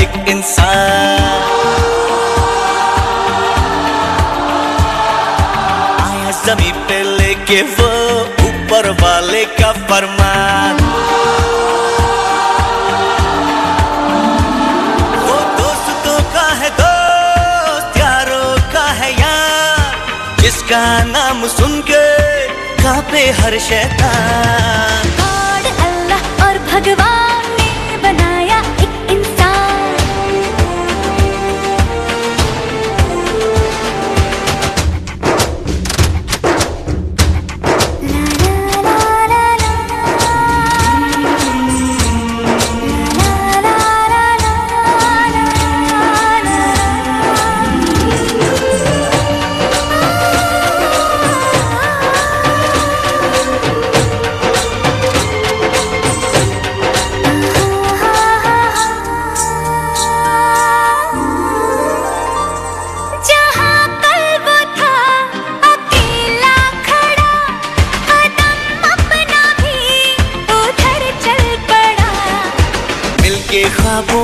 एक इंसान। आया जमी पे लेके वो ऊपर वाले का फरमान। का है का है यार नाम सुन के कांपे हर शैतान। गॉड अल्लाह और भगवान।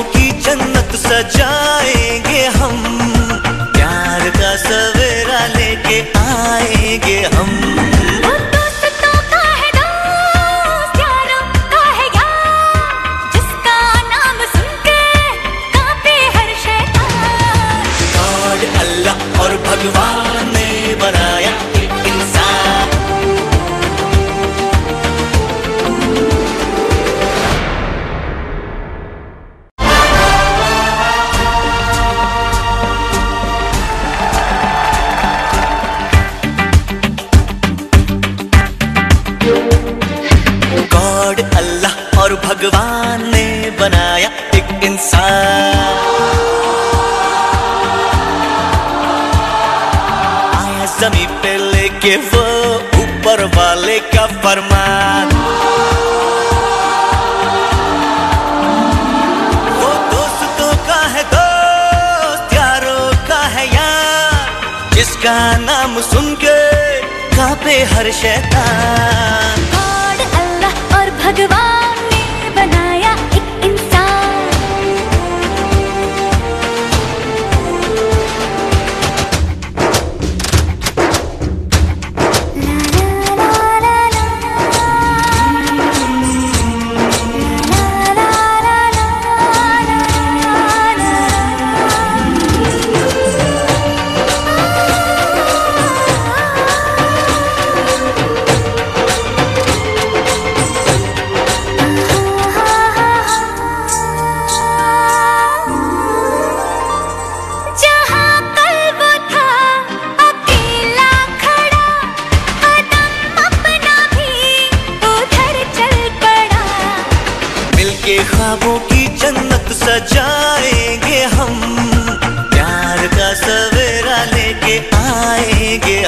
की जन्नत सजाएँगे हम। प्यार का सवेरा भगवान ने बनाया एक इंसान। आया जमी पे लेके वो ऊपर वाले का फरमान। का है का यार नाम सुन के कांपे हर शैतान। गॉड अल्लाह और भगवान। ख्वाबों की जन्नत सजाएँगे हम। प्यार का सवेरा लेके आएँगे